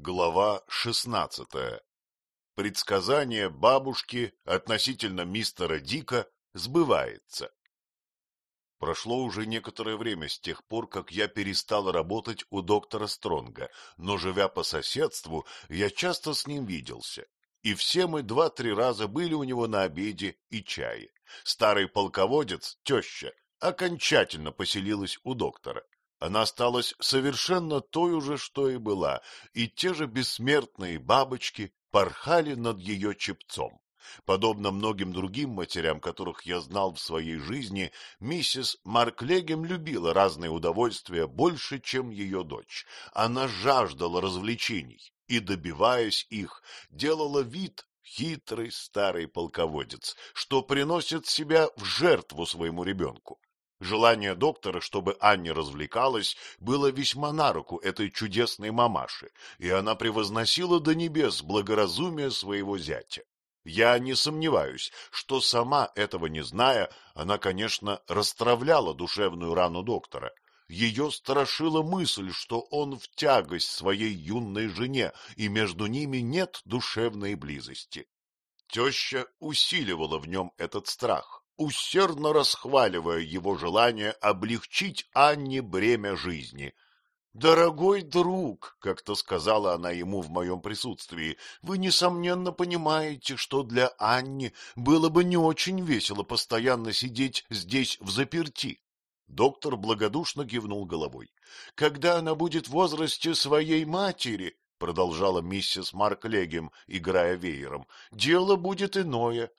Глава шестнадцатая. Предсказание бабушки относительно мистера Дика сбывается. Прошло уже некоторое время с тех пор, как я перестал работать у доктора Стронга, но, живя по соседству, я часто с ним виделся. И все мы два-три раза были у него на обеде и чае. Старый полководец, теща, окончательно поселилась у доктора. Она осталась совершенно той же, что и была, и те же бессмертные бабочки порхали над ее чепцом. Подобно многим другим матерям, которых я знал в своей жизни, миссис Марклегем любила разные удовольствия больше, чем ее дочь. Она жаждала развлечений и, добиваясь их, делала вид, хитрый старый полководец, что приносит себя в жертву своему ребенку. Желание доктора, чтобы Анне развлекалась, было весьма на руку этой чудесной мамаши, и она превозносила до небес благоразумие своего зятя. Я не сомневаюсь, что сама этого не зная, она, конечно, расстравляла душевную рану доктора. Ее страшила мысль, что он в тягость своей юной жене, и между ними нет душевной близости. Теща усиливала в нем этот страх усердно расхваливая его желание облегчить Анне бремя жизни. «Дорогой друг», — как-то сказала она ему в моем присутствии, — «вы, несомненно, понимаете, что для Анни было бы не очень весело постоянно сидеть здесь в заперти». Доктор благодушно кивнул головой. «Когда она будет в возрасте своей матери, — продолжала миссис Марк Легем, играя веером, — дело будет иное.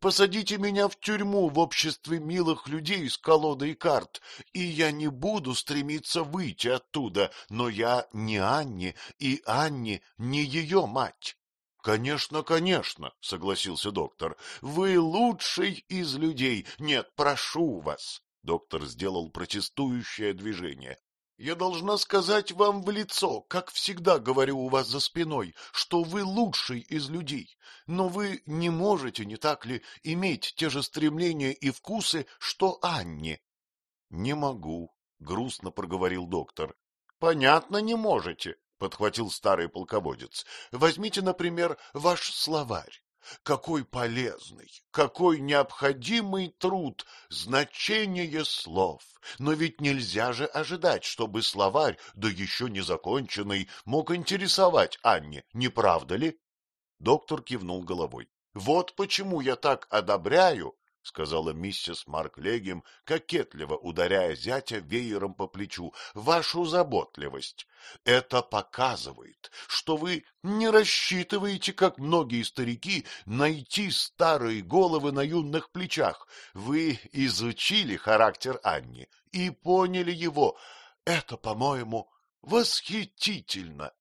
Посадите меня в тюрьму в обществе милых людей с колодой карт, и я не буду стремиться выйти оттуда, но я не Анне, и Анне не ее мать. — Конечно, конечно, — согласился доктор, — вы лучший из людей. Нет, прошу вас. Доктор сделал протестующее движение. Я должна сказать вам в лицо, как всегда говорю у вас за спиной, что вы лучший из людей, но вы не можете, не так ли, иметь те же стремления и вкусы, что Анне. — Не могу, — грустно проговорил доктор. — Понятно, не можете, — подхватил старый полководец. — Возьмите, например, ваш словарь. Какой полезный, какой необходимый труд, значение слов. Но ведь нельзя же ожидать, чтобы словарь, да еще не законченный, мог интересовать Анне, не правда ли? Доктор кивнул головой. Вот почему я так одобряю — сказала миссис Марк Легем, кокетливо ударяя зятя веером по плечу, — вашу заботливость. Это показывает, что вы не рассчитываете, как многие старики, найти старые головы на юных плечах. Вы изучили характер Анни и поняли его. Это, по-моему, восхитительно.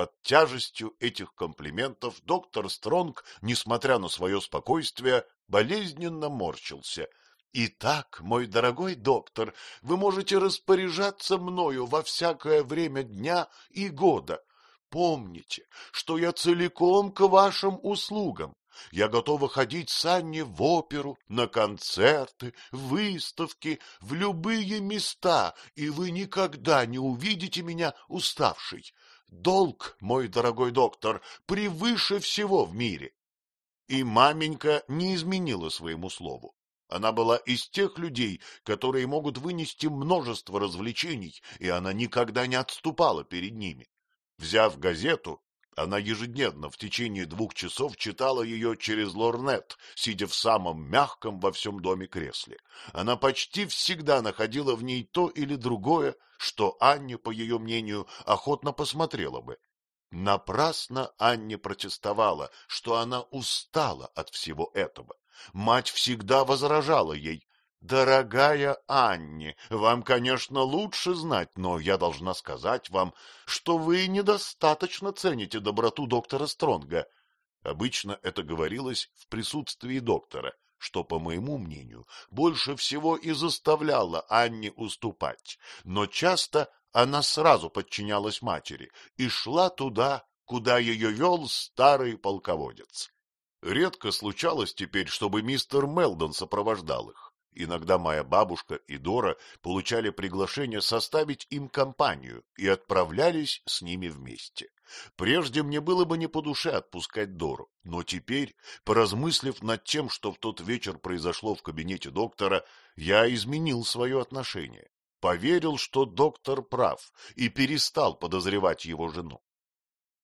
Под тяжестью этих комплиментов доктор Стронг, несмотря на свое спокойствие, болезненно морщился. — Итак, мой дорогой доктор, вы можете распоряжаться мною во всякое время дня и года. Помните, что я целиком к вашим услугам. Я готова ходить с Анне в оперу, на концерты, выставки, в любые места, и вы никогда не увидите меня уставшей. Долг, мой дорогой доктор, превыше всего в мире. И маменька не изменила своему слову. Она была из тех людей, которые могут вынести множество развлечений, и она никогда не отступала перед ними. Взяв газету, она ежедневно в течение двух часов читала ее через лорнет, сидя в самом мягком во всем доме кресле. Она почти всегда находила в ней то или другое, что Анне, по ее мнению, охотно посмотрела бы. Напрасно Анне протестовала, что она устала от всего этого. Мать всегда возражала ей, Дорогая Анне, вам, конечно, лучше знать, но я должна сказать вам, что вы недостаточно цените доброту доктора Стронга. Обычно это говорилось в присутствии доктора, что, по моему мнению, больше всего и заставляло Анне уступать, но часто она сразу подчинялась матери и шла туда, куда ее вел старый полководец. Редко случалось теперь, чтобы мистер Мелдон сопровождал их Иногда моя бабушка и Дора получали приглашение составить им компанию и отправлялись с ними вместе. Прежде мне было бы не по душе отпускать Дору, но теперь, поразмыслив над тем, что в тот вечер произошло в кабинете доктора, я изменил свое отношение, поверил, что доктор прав, и перестал подозревать его жену.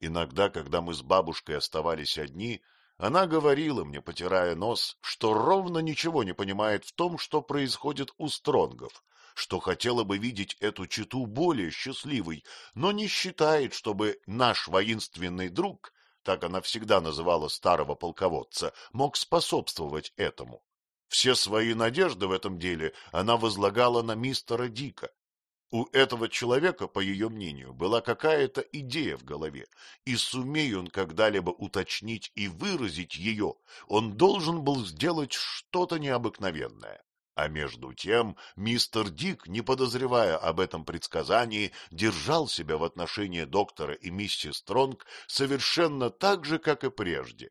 Иногда, когда мы с бабушкой оставались одни, она говорила мне, потирая нос, что ровно ничего не понимает в том, что происходит у Стронгов, что хотела бы видеть эту читу более счастливой, но не считает, чтобы наш воинственный друг, так она всегда называла старого полководца, мог способствовать этому. Все свои надежды в этом деле она возлагала на мистера Дика, у этого человека, по ее мнению, была какая-то идея в голове, и сумея он когда-либо уточнить и выразить ее, он должен был сделать что-то необыкновенное. А между тем мистер Дик, не подозревая об этом предсказании, держал себя в отношении доктора и миссис Стронг совершенно так же, как и прежде,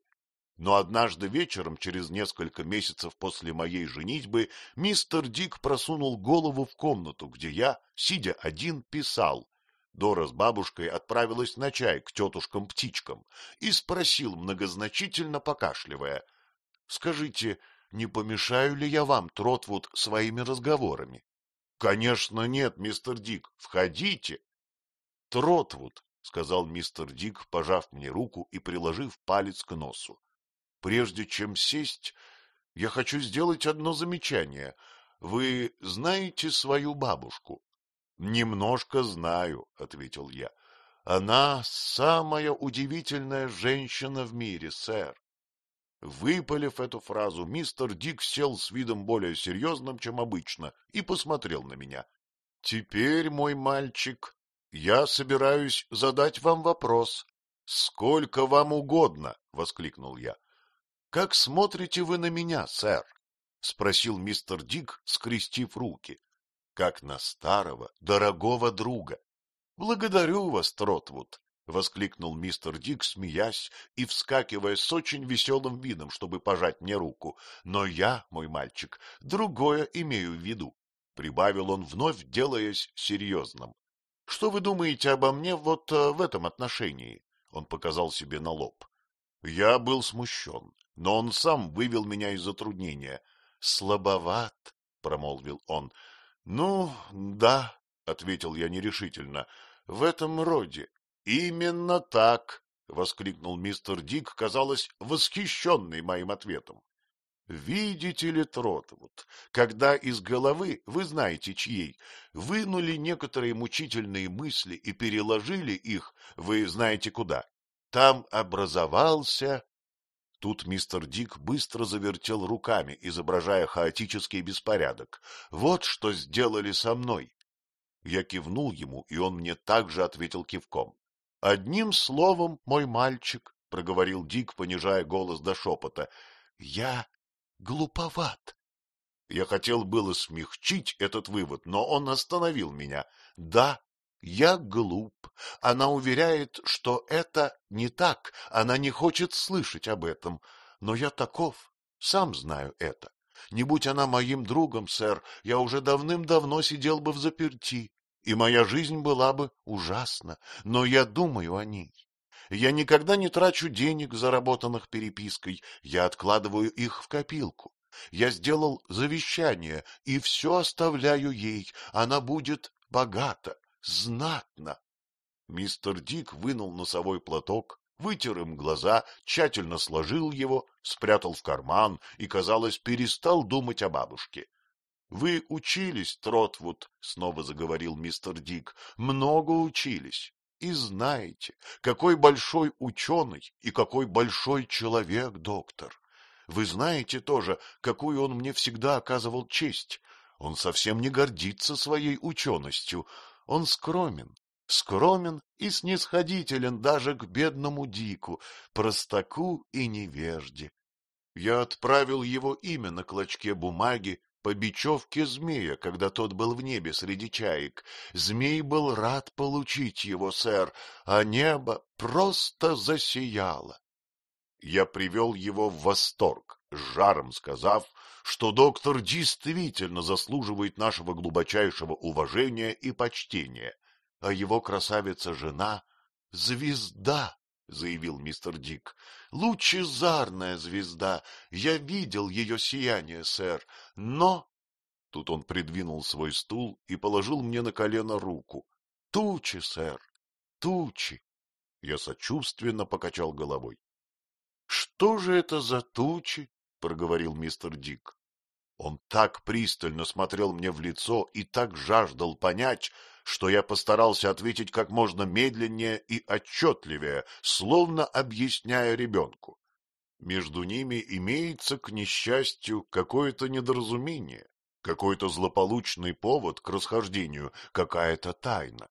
но однажды вечером, через несколько месяцев после моей женитьбы, мистер Дик просунул голову в комнату, где я, сидя один, писал. Дора с бабушкой отправилась на чай к тетушкам-птичкам и спросил, многозначительно покашливая, — Скажите, не помешаю ли я вам, Тротвуд, своими разговорами? — Конечно нет, мистер Дик, входите. — Тротвуд, — сказал мистер Дик, пожав мне руку и приложив палец к носу. Прежде чем сесть, я хочу сделать одно замечание. Вы знаете свою бабушку? — Немножко знаю, — ответил я. — Она самая удивительная женщина в мире, сэр. Выпалив эту фразу, мистер Дик сел с видом более серьезным, чем обычно, и посмотрел на меня. — Теперь, мой мальчик, я собираюсь задать вам вопрос. — Сколько вам угодно! — воскликнул я. Как смотрите вы на меня, сэр? — спросил мистер Дик, скрестив руки. — Как на старого, дорогого друга. — Благодарю вас, Тротвуд, — воскликнул мистер Дик, смеясь и вскакивая с очень веселым видом, чтобы пожать мне руку. — Но я, мой мальчик, другое имею в виду, — прибавил он, вновь делаясь серьезным. — Что вы думаете обо мне вот э, в этом отношении? — он показал себе на лоб. Я был смущен но он сам вывел меня из затруднения. — Слабоват, — промолвил он. — Ну, да, — ответил я нерешительно, — в этом роде. — Именно так, — воскликнул мистер Дик, казалось, восхищенный моим ответом. Видите ли, Тротвуд, когда из головы, вы знаете чьей, вынули некоторые мучительные мысли и переложили их, вы знаете куда, там образовался Тут мистер Дик быстро завертел руками, изображая хаотический беспорядок. «Вот что сделали со мной!» Я кивнул ему, и он мне также ответил кивком. «Одним словом, мой мальчик», — проговорил Дик, понижая голос до шепота, — «я глуповат». Я хотел было смягчить этот вывод, но он остановил меня. «Да, я глуп. Она уверяет, что это не так, она не хочет слышать об этом. Но я таков, сам знаю это. Не будь она моим другом, сэр, я уже давным-давно сидел бы в заперти, и моя жизнь была бы ужасна, но я думаю о ней. Я никогда не трачу денег, заработанных перепиской, я откладываю их в копилку. Я сделал завещание и все оставляю ей, она будет богата знатно. Мистер Дик вынул носовой платок, вытер им глаза, тщательно сложил его, спрятал в карман и, казалось, перестал думать о бабушке. — Вы учились, Тротвуд, — снова заговорил мистер Дик, — много учились. И знаете, какой большой ученый и какой большой человек доктор. Вы знаете тоже, какую он мне всегда оказывал честь. Он совсем не гордится своей ученостью, он скромен, скромен и снисходителен даже к бедному Дику, простаку и невежде. Я отправил его имя на клочке бумаги по бечевке змея, когда тот был в небе среди чаек. Змей был рад получить его, сэр, а небо просто засияло. Я привел его в восторг с жаром сказав, что доктор действительно заслуживает нашего глубочайшего уважения и почтения, а его красавица-жена — звезда, — заявил мистер Дик. — Лучезарная звезда. Я видел ее сияние, сэр. Но... Тут он придвинул свой стул и положил мне на колено руку. — Тучи, сэр, тучи. Я сочувственно покачал головой. — Что же это за тучи? — проговорил мистер Дик. Он так пристально смотрел мне в лицо и так жаждал понять, что я постарался ответить как можно медленнее и отчетливее, словно объясняя ребенку. Между ними имеется, к несчастью, какое-то недоразумение, какой-то злополучный повод к расхождению, какая-то тайна.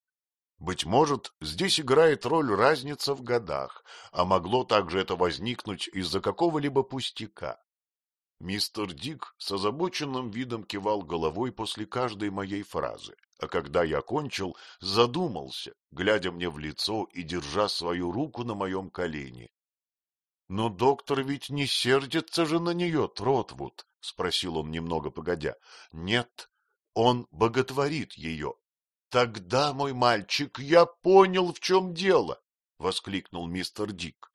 Быть может, здесь играет роль разница в годах, а могло также это возникнуть из-за какого-либо пустяка. Мистер Дик с озабоченным видом кивал головой после каждой моей фразы, а когда я кончил, задумался, глядя мне в лицо и держа свою руку на моем колене. — Но доктор ведь не сердится же на нее, Тротвуд, — спросил он немного погодя. — Нет, он боготворит ее. — Тогда, мой мальчик, я понял, в чем дело! — воскликнул мистер Дик.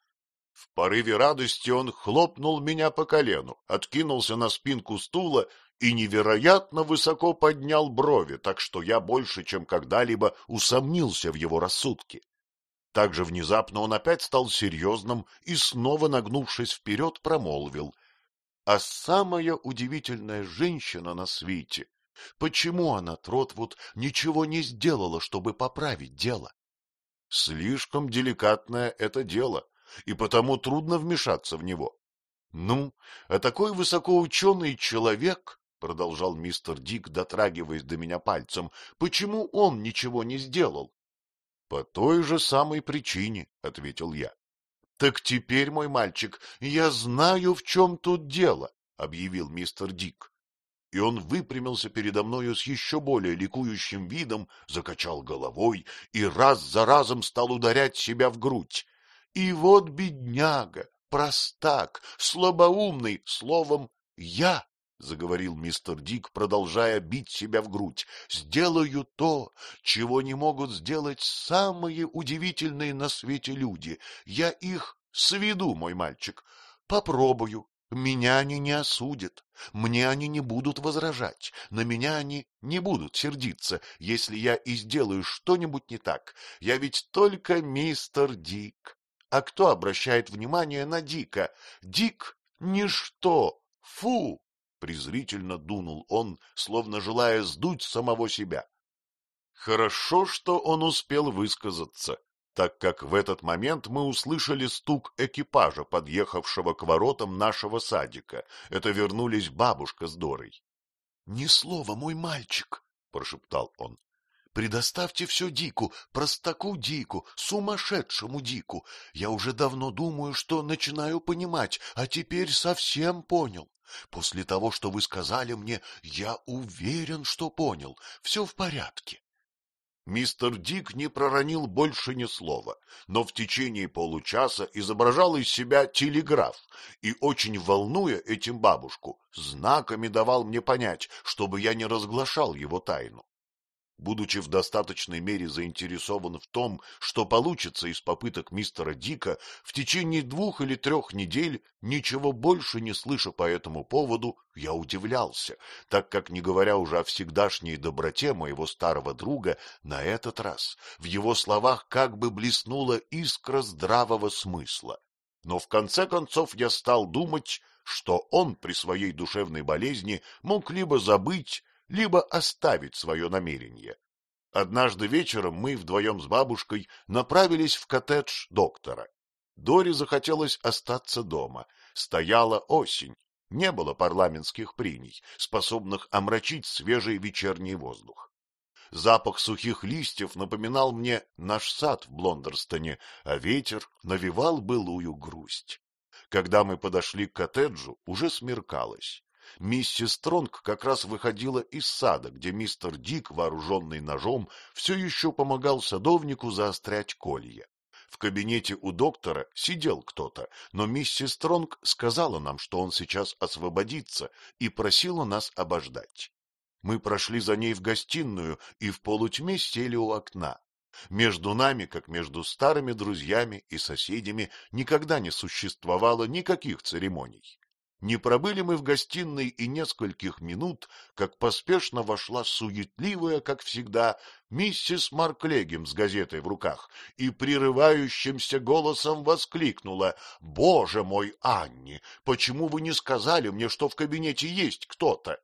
В порыве радости он хлопнул меня по колену, откинулся на спинку стула и невероятно высоко поднял брови, так что я больше, чем когда-либо, усомнился в его рассудке. Также внезапно он опять стал серьезным и, снова нагнувшись вперед, промолвил. А самая удивительная женщина на свете, почему она, Тротвуд, ничего не сделала, чтобы поправить дело? Слишком деликатное это дело, и потому трудно вмешаться в него. Ну, а такой высокоученый человек, — продолжал мистер Дик, дотрагиваясь до меня пальцем, — почему он ничего не сделал? — По той же самой причине, — ответил я. — Так теперь, мой мальчик, я знаю, в чем тут дело, — объявил мистер Дик. И он выпрямился передо мною с еще более ликующим видом, закачал головой и раз за разом стал ударять себя в грудь. И вот бедняга, простак, слабоумный, словом, я, — заговорил мистер Дик, продолжая бить себя в грудь, — сделаю то, чего не могут сделать самые удивительные на свете люди. Я их сведу, мой мальчик, попробую. Меня они не осудят, мне они не будут возражать, на меня они не будут сердиться, если я и сделаю что-нибудь не так. Я ведь только мистер Дик. А кто обращает внимание на Дика? Дик — ничто! Фу! Презрительно дунул он, словно желая сдуть самого себя. Хорошо, что он успел высказаться, так как в этот момент мы услышали стук экипажа, подъехавшего к воротам нашего садика. Это вернулись бабушка с Дорой. — Ни слова, мой мальчик! — прошептал он. Предоставьте все Дику, простаку Дику, сумасшедшему Дику. Я уже давно думаю, что начинаю понимать, а теперь совсем понял. После того, что вы сказали мне, я уверен, что понял. Все в порядке. Мистер Дик не проронил больше ни слова, но в течение получаса изображал из себя телеграф и, очень волнуя этим бабушку, знаками давал мне понять, чтобы я не разглашал его тайну будучи в достаточной мере заинтересован в том, что получится из попыток мистера Дика, в течение двух или трех недель, ничего больше не слыша по этому поводу, я удивлялся, так как, не говоря уже о всегдашней доброте моего старого друга, на этот раз в его словах как бы блеснула искра здравого смысла. Но в конце концов я стал думать, что он при своей душевной болезни мог либо забыть, либо оставить свое намерение. Однажды вечером мы вдвоем с бабушкой направились в коттедж доктора. Дори захотелось остаться дома. Стояла осень, не было парламентских приний, способных омрачить свежий вечерний воздух. Запах сухих листьев напоминал мне наш сад в Блондерстоне, а ветер навевал былую грусть. Когда мы подошли к коттеджу, уже смеркалось. Миссис Стронг как раз выходила из сада, где мистер Дик, вооруженный ножом, все еще помогал садовнику заострять колья. В кабинете у доктора сидел кто-то, но миссис Стронг сказала нам, что он сейчас освободится, и просила нас обождать. Мы прошли за ней в гостиную и в полутьме сели у окна. Между нами, как между старыми друзьями и соседями, никогда не существовало никаких церемоний. Не пробыли мы в гостиной и нескольких минут, как поспешно вошла суетливая, как всегда, миссис Марклегем с газетой в руках и прерывающимся голосом воскликнула «Боже мой, Анни, почему вы не сказали мне, что в кабинете есть кто-то?»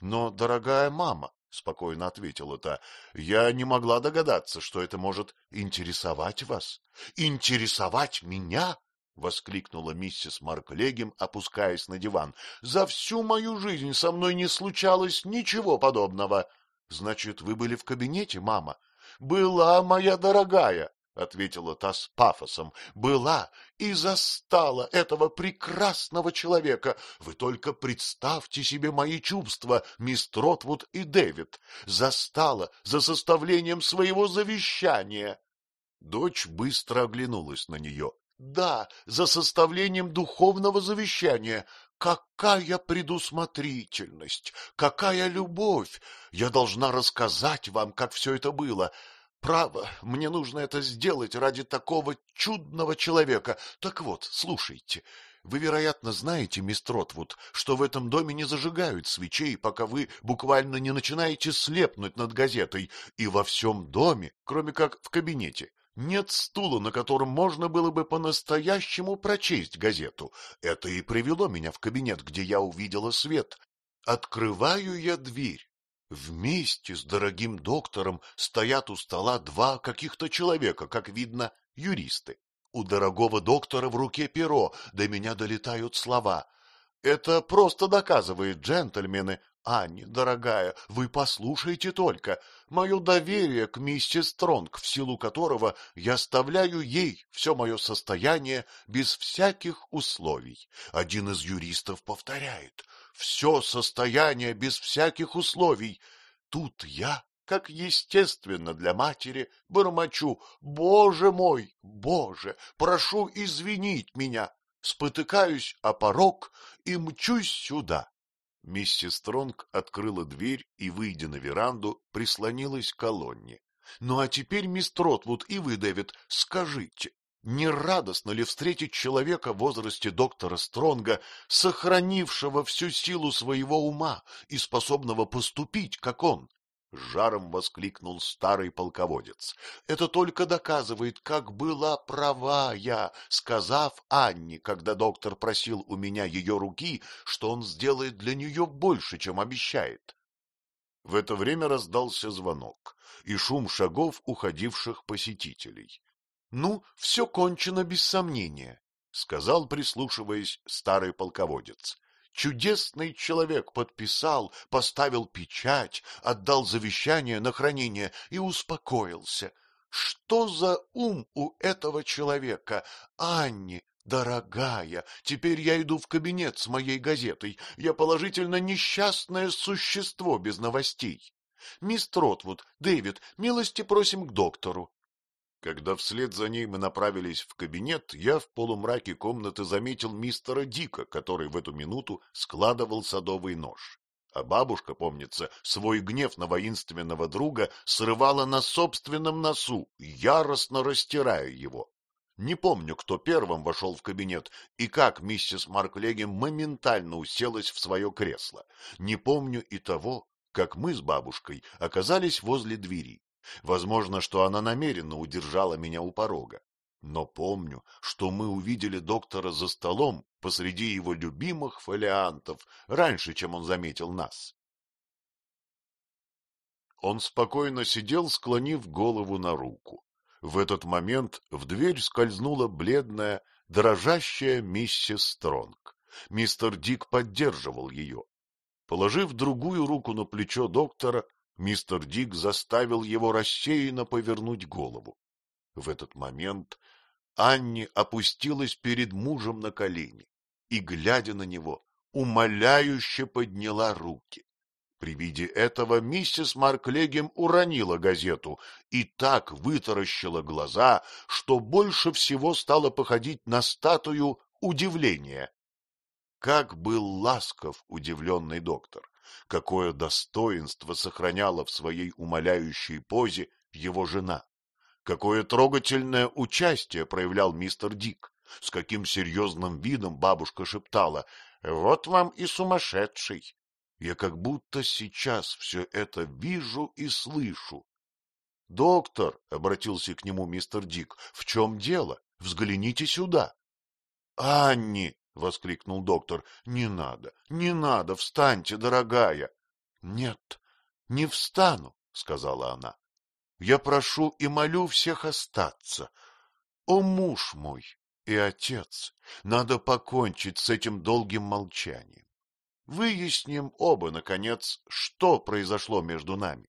Но, дорогая мама, — спокойно ответила та, — я не могла догадаться, что это может интересовать вас. — Интересовать меня? — воскликнула миссис Марклегем, опускаясь на диван. — За всю мою жизнь со мной не случалось ничего подобного. — Значит, вы были в кабинете, мама? — Была, моя дорогая. — ответила та с пафосом, — была и застала этого прекрасного человека. Вы только представьте себе мои чувства, мисс Тротвуд и Дэвид. Застала за составлением своего завещания. Дочь быстро оглянулась на нее. — Да, за составлением духовного завещания. Какая предусмотрительность, какая любовь! Я должна рассказать вам, как все это было. Право, мне нужно это сделать ради такого чудного человека. Так вот, слушайте, вы, вероятно, знаете, мисс Тротвуд, что в этом доме не зажигают свечей, пока вы буквально не начинаете слепнуть над газетой, и во всем доме, кроме как в кабинете, нет стула, на котором можно было бы по-настоящему прочесть газету. Это и привело меня в кабинет, где я увидела свет. Открываю я дверь. Вместе с дорогим доктором стоят у стола два каких-то человека, как видно, юристы. У дорогого доктора в руке перо, до меня долетают слова. Это просто доказывает, джентльмены, Анни, дорогая, вы послушайте только. Мое доверие к миссис Стронг, в силу которого я оставляю ей все мое состояние без всяких условий. Один из юристов повторяет все состояние без всяких условий. Тут я, как естественно для матери, бормочу «Боже мой, Боже, прошу извинить меня!» Спотыкаюсь о порог и мчусь сюда. Миссис Стронг открыла дверь и, выйдя на веранду, прислонилась к колонне. — Ну а теперь, мисс Тротвуд и вы, Дэвид, скажите, не радостно ли встретить человека в возрасте доктора Стронга, сохранившего всю силу своего ума и способного поступить, как он? С жаром воскликнул старый полководец. Это только доказывает, как была права я, сказав Анне, когда доктор просил у меня ее руки, что он сделает для нее больше, чем обещает. В это время раздался звонок и шум шагов уходивших посетителей. Ну, все кончено без сомнения, — сказал, прислушиваясь, старый полководец. Чудесный человек подписал, поставил печать, отдал завещание на хранение и успокоился. Что за ум у этого человека? Анни, дорогая, теперь я иду в кабинет с моей газетой. Я положительно несчастное существо без новостей. Мисс Тротвуд, Дэвид, милости просим к доктору. Когда вслед за ней мы направились в кабинет, я в полумраке комнаты заметил мистера Дика, который в эту минуту складывал садовый нож. А бабушка, помнится, свой гнев на воинственного друга срывала на собственном носу, яростно растирая его. Не помню, кто первым вошел в кабинет и как миссис Марклегем моментально уселась в свое кресло. Не помню и того, как мы с бабушкой оказались возле двери. Возможно, что она намеренно удержала меня у порога. Но помню, что мы увидели доктора за столом посреди его любимых фолиантов, раньше, чем он заметил нас. Он спокойно сидел, склонив голову на руку. В этот момент в дверь скользнула бледная, дрожащая миссис Стронг. Мистер Дик поддерживал ее. Положив другую руку на плечо доктора, Мистер Дик заставил его рассеянно повернуть голову. В этот момент Анни опустилась перед мужем на колени и, глядя на него, умоляюще подняла руки. При виде этого миссис Марклегем уронила газету и так вытаращила глаза, что больше всего стала походить на статую удивления. Как был ласков удивленный доктор! Какое достоинство сохраняла в своей умоляющей позе его жена! Какое трогательное участие проявлял мистер Дик! С каким серьезным видом бабушка шептала «Вот вам и сумасшедший!» Я как будто сейчас все это вижу и слышу. — Доктор, — обратился к нему мистер Дик, — в чем дело? Взгляните сюда. — Анни, — воскликнул доктор, — не надо, не надо, встаньте, дорогая. — Нет, не встану, — сказала она. — Я прошу и молю всех остаться. О, муж мой и отец, надо покончить с этим долгим молчанием. Выясним оба, наконец, что произошло между нами.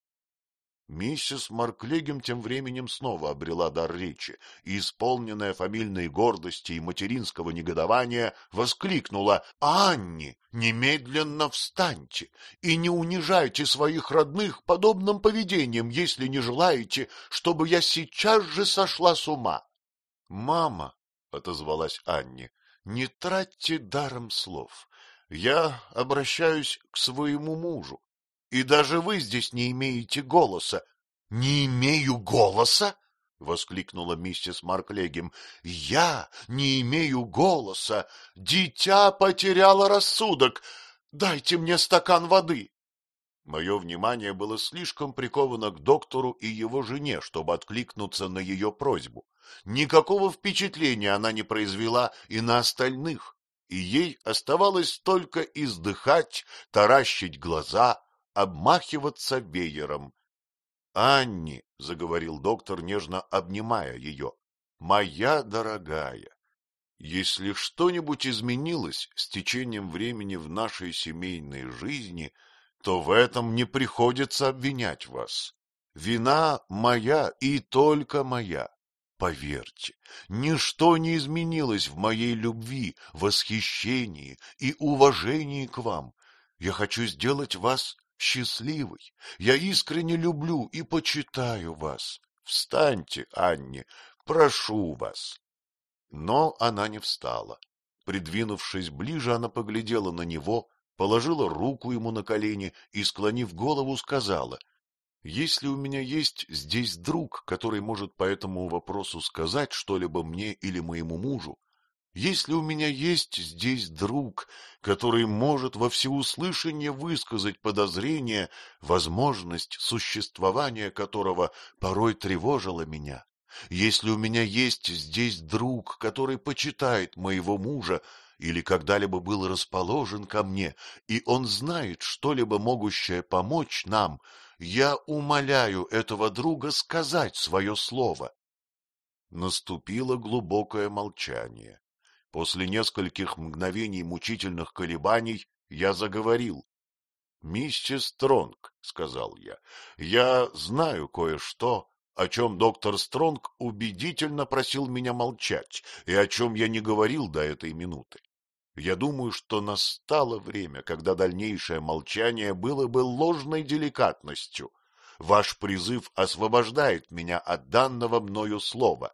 Миссис Марклегем тем временем снова обрела дар речи и, исполненная фамильной гордости и материнского негодования, воскликнула «Анни, немедленно встаньте и не унижайте своих родных подобным поведением, если не желаете, чтобы я сейчас же сошла с ума». «Мама», — отозвалась Анни, — «не тратьте даром слов. Я обращаюсь к своему мужу, и даже вы здесь не имеете голоса. — Не имею голоса? — воскликнула миссис Марклегем. — Я не имею голоса. Дитя потеряло рассудок. Дайте мне стакан воды. Мое внимание было слишком приковано к доктору и его жене, чтобы откликнуться на ее просьбу. Никакого впечатления она не произвела и на остальных и ей оставалось только издыхать, таращить глаза, обмахиваться веером. — Анни, — заговорил доктор, нежно обнимая ее, — моя дорогая, если что-нибудь изменилось с течением времени в нашей семейной жизни, то в этом не приходится обвинять вас. Вина моя и только моя. Поверьте, ничто не изменилось в моей любви, восхищении и уважении к вам. Я хочу сделать вас счастливой. Я искренне люблю и почитаю вас. Встаньте, Анне, прошу вас. Но она не встала. Придвинувшись ближе, она поглядела на него, положила руку ему на колени и, склонив голову, сказала — если у меня есть здесь друг, который может по этому вопросу сказать что-либо мне или моему мужу, если у меня есть здесь друг, который может во всеуслышание высказать подозрение, возможность существования которого порой тревожила меня, если у меня есть здесь друг, который почитает моего мужа или когда-либо был расположен ко мне, и он знает что-либо могущее помочь нам, я умоляю этого друга сказать свое слово. Наступило глубокое молчание. После нескольких мгновений мучительных колебаний я заговорил. — Миссис Стронг, — сказал я, — я знаю кое-что, о чем доктор Стронг убедительно просил меня молчать и о чем я не говорил до этой минуты. Я думаю, что настало время, когда дальнейшее молчание было бы ложной деликатностью. Ваш призыв освобождает меня от данного мною слова.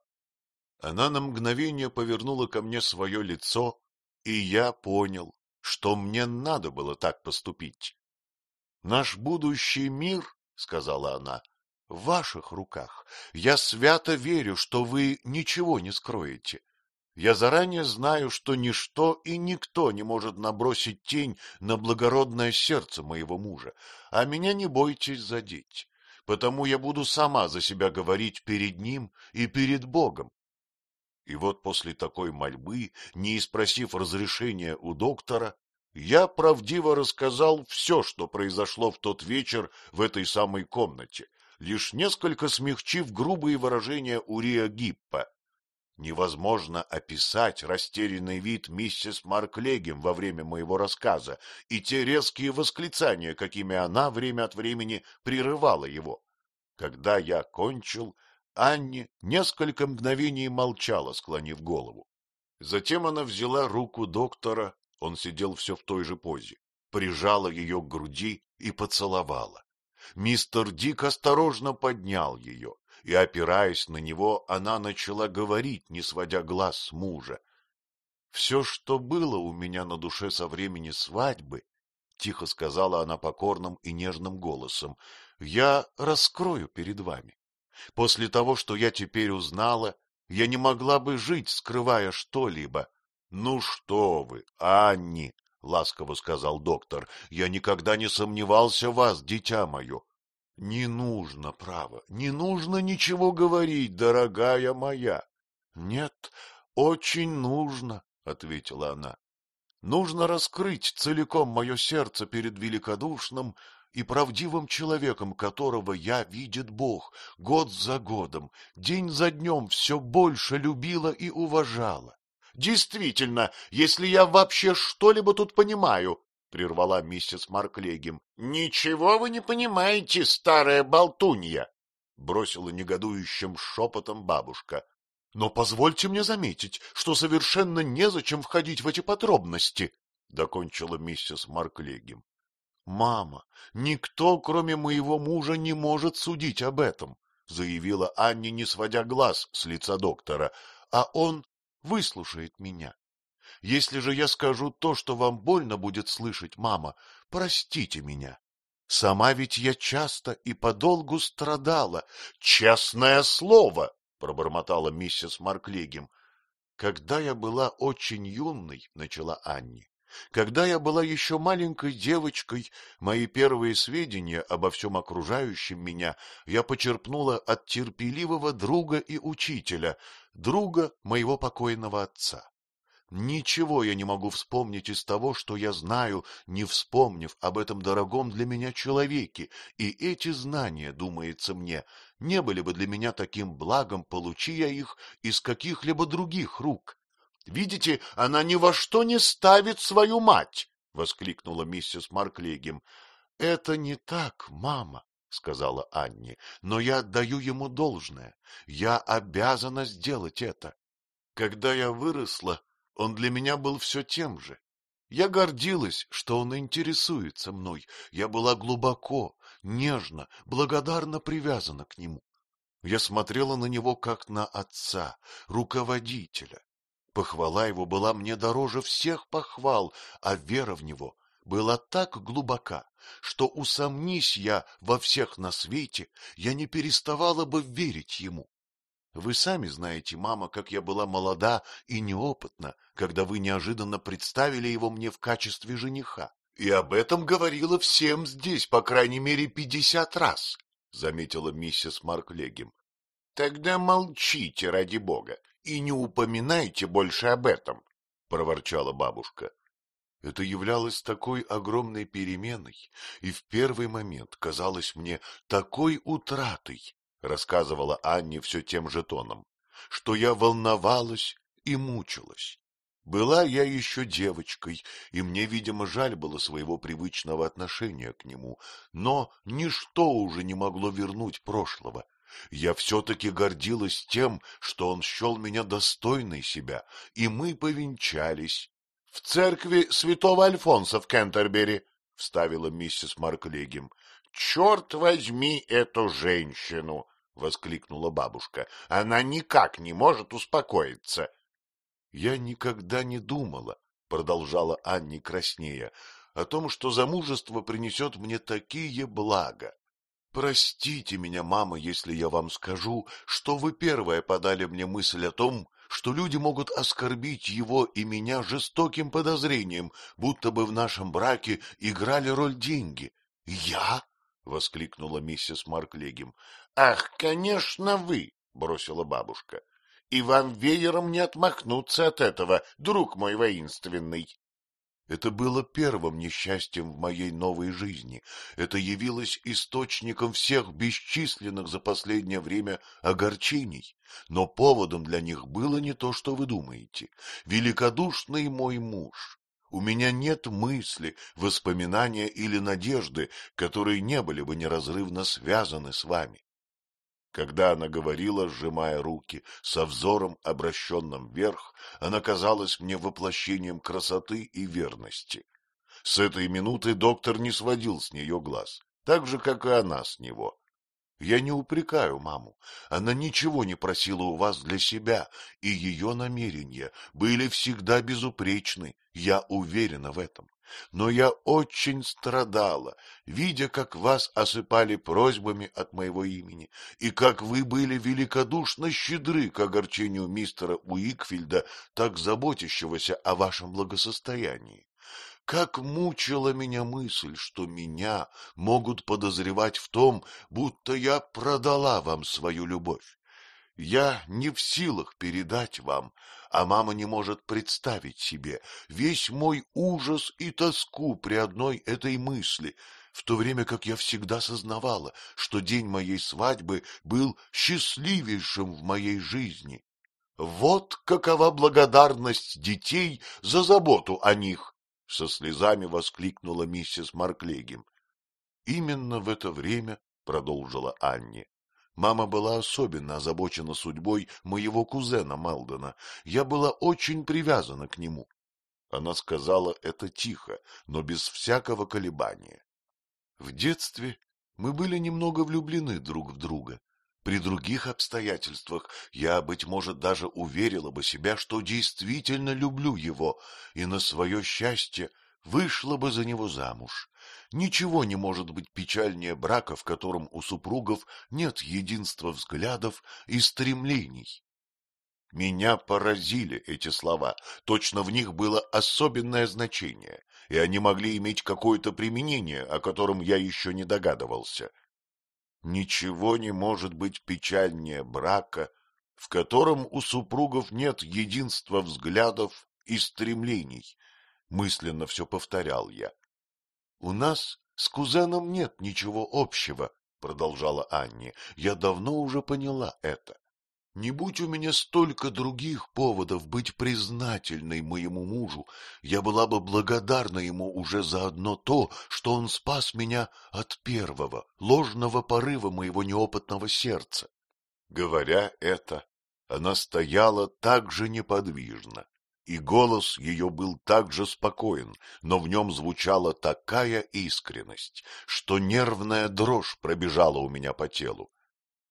Она на мгновение повернула ко мне свое лицо, и я понял, что мне надо было так поступить. — Наш будущий мир, — сказала она, — в ваших руках. Я свято верю, что вы ничего не скроете. Я заранее знаю, что ничто и никто не может набросить тень на благородное сердце моего мужа, а меня не бойтесь задеть, потому я буду сама за себя говорить перед ним и перед Богом. И вот после такой мольбы, не спросив разрешения у доктора, я правдиво рассказал все, что произошло в тот вечер в этой самой комнате, лишь несколько смягчив грубые выражения Урия Гиппа. Невозможно описать растерянный вид миссис Марклегем во время моего рассказа и те резкие восклицания, какими она время от времени прерывала его. Когда я кончил, Анни несколько мгновений молчала, склонив голову. Затем она взяла руку доктора, он сидел все в той же позе, прижала ее к груди и поцеловала. Мистер Дик осторожно поднял ее, и, опираясь на него, она начала говорить, не сводя глаз с мужа. Все, что было у меня на душе со времени свадьбы, — тихо сказала она покорным и нежным голосом, — я раскрою перед вами. После того, что я теперь узнала, я не могла бы жить, скрывая что-либо. — Ну что вы, Анни, — ласково сказал доктор, — я никогда не сомневался в вас, дитя мое. — Не нужно, право, не нужно ничего говорить, дорогая моя. — Нет, очень нужно, — ответила она. — Нужно раскрыть целиком мое сердце перед великодушным и правдивым человеком, которого я, видит Бог, год за годом, день за днем все больше любила и уважала. — Действительно, если я вообще что-либо тут понимаю, — прервала миссис Марклегем. — Ничего вы не понимаете, старая болтунья! — бросила негодующим шепотом бабушка. Но позвольте мне заметить, что совершенно незачем входить в эти подробности, — докончила миссис Марклегем. — Мама, никто, кроме моего мужа, не может судить об этом, — заявила Анни, не сводя глаз с лица доктора, — а он выслушает меня. Если же я скажу то, что вам больно будет слышать, мама, простите меня. Сама ведь я часто и подолгу страдала. Честное слово! пробормотала миссис Марклегем. Когда я была очень юной, начала Анни. Когда я была еще маленькой девочкой, мои первые сведения обо всем окружающем меня я почерпнула от терпеливого друга и учителя, друга моего покойного отца. Ничего я не могу вспомнить из того, что я знаю, не вспомнив об этом дорогом для меня человеке, и эти знания, думается мне, не были бы для меня таким благом, получи я их из каких-либо других рук. — Видите, она ни во что не ставит свою мать! — воскликнула миссис Марклегем. — Это не так, мама, — сказала Анни, — но я отдаю ему должное. Я обязана сделать это. Когда я выросла, он для меня был все тем же. Я гордилась, что он интересуется мной. Я была глубоко, нежно, благодарно привязана к нему. Я смотрела на него как на отца, руководителя. Похвала его была мне дороже всех похвал, а вера в него была так глубока, что, усомнись я во всех на свете, я не переставала бы верить ему. Вы сами знаете, мама, как я была молода и неопытна, когда вы неожиданно представили его мне в качестве жениха. И об этом говорила всем здесь, по крайней мере, пятьдесят раз, — заметила миссис Марклегем. — Тогда молчите, ради бога, и не упоминайте больше об этом, — проворчала бабушка. Это являлось такой огромной переменой и в первый момент казалось мне такой утратой, — рассказывала Анне все тем же тоном, — что я волновалась и мучилась. Была я еще девочкой, и мне, видимо, жаль было своего привычного отношения к нему, но ничто уже не могло вернуть прошлого. Я все-таки гордилась тем, что он счел меня достойной себя, и мы повенчались. — В церкви святого Альфонса в Кентербери, — вставила миссис Марклегем. — Черт возьми эту женщину! — воскликнула бабушка. — Она никак не может успокоиться. — Я никогда не думала, — продолжала Анни краснея, — о том, что замужество принесет мне такие блага. Простите меня, мама, если я вам скажу, что вы первая подали мне мысль о том, что люди могут оскорбить его и меня жестоким подозрением, будто бы в нашем браке играли роль деньги. — Я? — воскликнула миссис Марклегем. — Ах, конечно, вы! — бросила бабушка. — И вам веером не отмахнуться от этого, друг мой воинственный. Это было первым несчастьем в моей новой жизни. Это явилось источником всех бесчисленных за последнее время огорчений. Но поводом для них было не то, что вы думаете. Великодушный мой муж, у меня нет мысли, воспоминания или надежды, которые не были бы неразрывно связаны с вами. Когда она говорила, сжимая руки, со взором, обращенным вверх, она казалась мне воплощением красоты и верности. С этой минуты доктор не сводил с нее глаз, так же, как и она с него. Я не упрекаю маму. Она ничего не просила у вас для себя, и ее намерения были всегда безупречны, я уверена в этом. Но я очень страдала, видя, как вас осыпали просьбами от моего имени, и как вы были великодушно щедры к огорчению мистера Уикфильда, так заботящегося о вашем благосостоянии. Как мучила меня мысль, что меня могут подозревать в том, будто я продала вам свою любовь. Я не в силах передать вам, а мама не может представить себе весь мой ужас и тоску при одной этой мысли, в то время как я всегда сознавала, что день моей свадьбы был счастливейшим в моей жизни. Вот какова благодарность детей за заботу о них, со слезами воскликнула миссис Марклегин. Именно в это время, продолжила Анни, мама была особенно озабочена судьбой моего кузена Малдена. Я была очень привязана к нему. Она сказала это тихо, но без всякого колебания. В детстве мы были немного влюблены друг в друга, при других обстоятельствах я, быть может, даже уверила бы себя, что действительно люблю его, и на свое счастье вышла бы за него замуж. Ничего не может быть печальнее брака, в котором у супругов нет единства взглядов и стремлений. Меня поразили эти слова, точно в них было особенное значение, и они могли иметь какое-то применение, о котором я еще не догадывался. Ничего не может быть печальнее брака, в котором у супругов нет единства взглядов и стремлений. Мысленно все повторял я. — У нас с кузеном нет ничего общего, — продолжала Анни. — Я давно уже поняла это. Не будь у меня столько других поводов быть признательной моему мужу, я была бы благодарна ему уже за одно то, что он спас меня от первого, ложного порыва моего неопытного сердца. Говоря это, она стояла так же неподвижно, и голос ее был так же спокоен, но в нем звучала такая искренность, что нервная дрожь пробежала у меня по телу.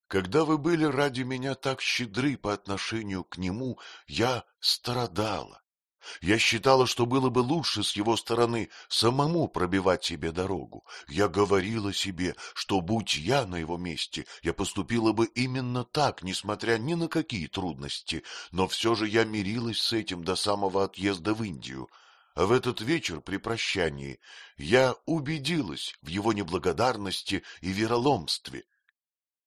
Когда вы были ради меня так щедры по отношению к нему, я страдала. Я считала, что было бы лучше с его стороны самому пробивать себе дорогу. Я говорила себе, что, будь я на его месте, я поступила бы именно так, несмотря ни на какие трудности, но все же я мирилась с этим до самого отъезда в Индию. А в этот вечер при прощании я убедилась в его неблагодарности и вероломстве,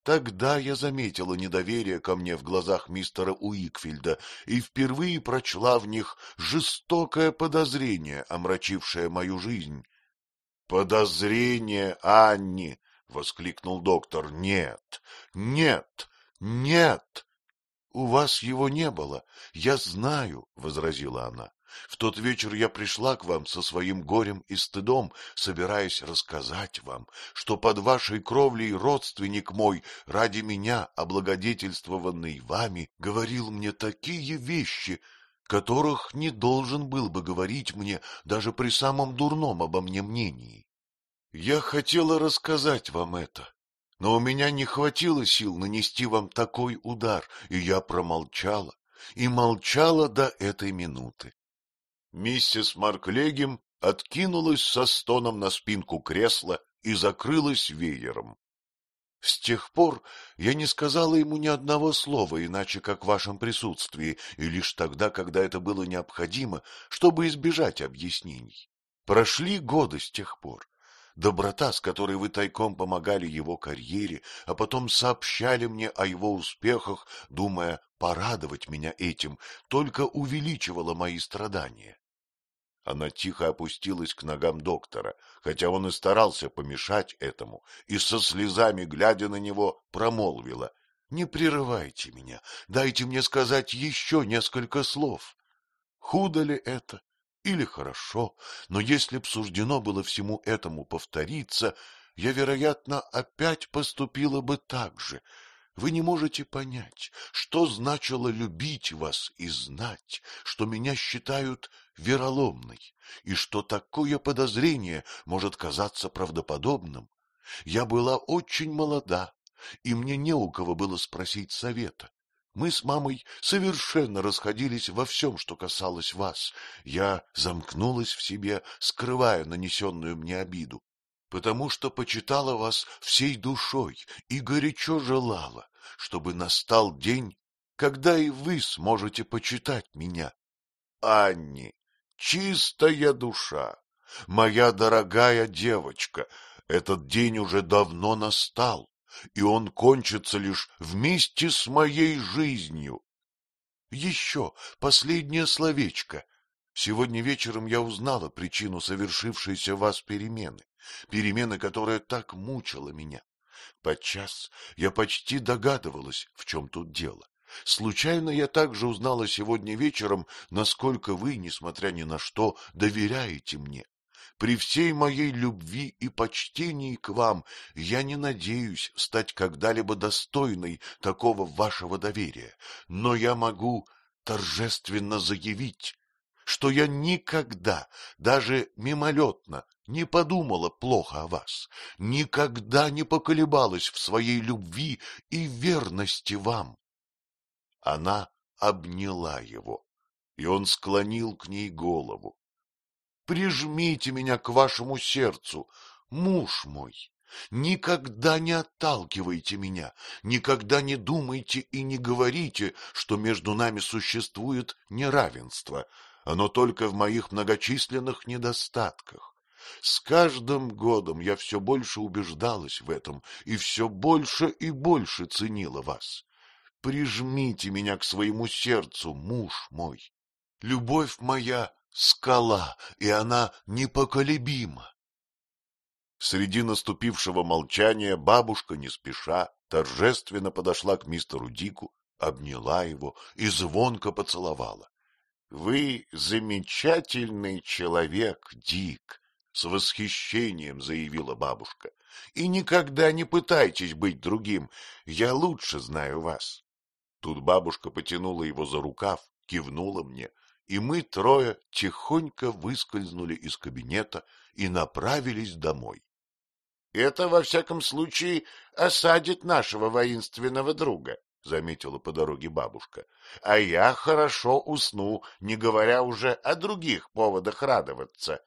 Тогда я заметила недоверие ко мне в глазах мистера Уикфилда и впервые прочла в них жестокое подозрение, омрачившее мою жизнь. — Подозрение, Анни! — воскликнул доктор. — Нет, нет, нет! — У вас его не было, я знаю, — возразила она. В тот вечер я пришла к вам со своим горем и стыдом, собираясь рассказать вам, что под вашей кровлей родственник мой, ради меня, облагодетельствованный вами, говорил мне такие вещи, которых не должен был бы говорить мне даже при самом дурном обо мне мнении. Я хотела рассказать вам это, но у меня не хватило сил нанести вам такой удар, и я промолчала, и молчала до этой минуты. Миссис Марклегем откинулась со стоном на спинку кресла и закрылась веером. С тех пор я не сказала ему ни одного слова, иначе как в вашем присутствии, и лишь тогда, когда это было необходимо, чтобы избежать объяснений. Прошли годы с тех пор. Доброта, с которой вы тайком помогали его карьере, а потом сообщали мне о его успехах, думая порадовать меня этим, только увеличивала мои страдания. Она тихо опустилась к ногам доктора, хотя он и старался помешать этому, и со слезами, глядя на него, промолвила. — Не прерывайте меня, дайте мне сказать еще несколько слов. Худо ли это или хорошо, но если б суждено было всему этому повториться, я, вероятно, опять поступила бы так же. Вы не можете понять, что значило любить вас и знать, что меня считают вероломной, и что такое подозрение может казаться правдоподобным. Я была очень молода, и мне не у кого было спросить совета. Мы с мамой совершенно расходились во всем, что касалось вас. Я замкнулась в себе, скрывая нанесенную мне обиду потому что почитала вас всей душой и горячо желала, чтобы настал день, когда и вы сможете почитать меня. Анни, чистая душа, моя дорогая девочка, этот день уже давно настал, и он кончится лишь вместе с моей жизнью. Еще последнее словечко. Сегодня вечером я узнала причину совершившейся вас перемены перемены, которая так мучила меня. Подчас я почти догадывалась, в чем тут дело. Случайно я также узнала сегодня вечером, насколько вы, несмотря ни на что, доверяете мне. При всей моей любви и почтении к вам я не надеюсь стать когда-либо достойной такого вашего доверия, но я могу торжественно заявить, что я никогда, даже мимолетно, не подумала плохо о вас, никогда не поколебалась в своей любви и верности вам. Она обняла его, и он склонил к ней голову. Прижмите меня к вашему сердцу, муж мой. Никогда не отталкивайте меня, никогда не думайте и не говорите, что между нами существует неравенство. Оно только в моих многочисленных недостатках. С каждым годом я все больше убеждалась в этом и все больше и больше ценила вас. Прижмите меня к своему сердцу, муж мой. Любовь моя — скала, и она непоколебима. Среди наступившего молчания бабушка не спеша торжественно подошла к мистеру Дику, обняла его и звонко поцеловала. — Вы замечательный человек, Дик, с восхищением заявила бабушка. И никогда не пытайтесь быть другим, я лучше знаю вас. Тут бабушка потянула его за рукав, кивнула мне, и мы трое тихонько выскользнули из кабинета и направились домой. — Это, во всяком случае, осадит нашего воинственного друга, — заметила по дороге бабушка. — А я хорошо усну, не говоря уже о других поводах радоваться.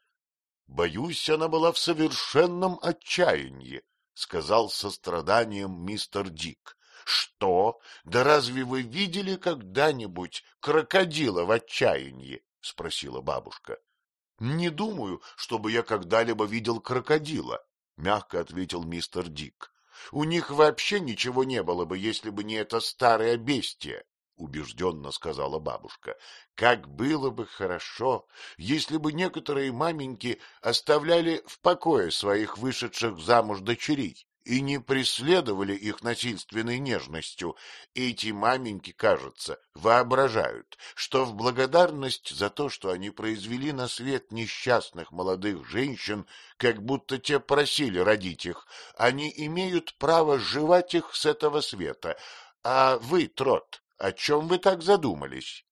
Боюсь, она была в совершенном отчаянии, — сказал со страданием мистер Дик. — Что? Да разве вы видели когда-нибудь крокодила в отчаянии? — спросила бабушка. — Не думаю, чтобы я когда-либо видел крокодила, — мягко ответил мистер Дик. — У них вообще ничего не было бы, если бы не это старое бестие. — убежденно сказала бабушка. — Как было бы хорошо, если бы некоторые маменьки оставляли в покое своих вышедших замуж дочерей и не преследовали их насильственной нежностью. Эти маменьки, кажется, воображают, что в благодарность за то, что они произвели на свет несчастных молодых женщин, как будто те просили родить их, они имеют право сживать их с этого света. А вы, Трот, о чем вы так задумались?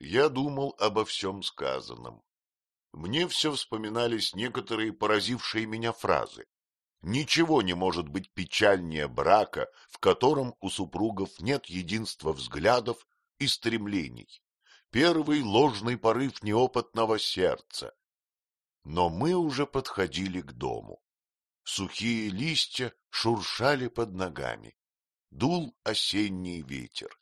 Я думал обо всем сказанном. Мне все вспоминались некоторые поразившие меня фразы. Ничего не может быть печальнее брака, в котором у супругов нет единства взглядов и стремлений. Первый ложный порыв неопытного сердца. Но мы уже подходили к дому. Сухие листья шуршали под ногами. Дул осенний ветер.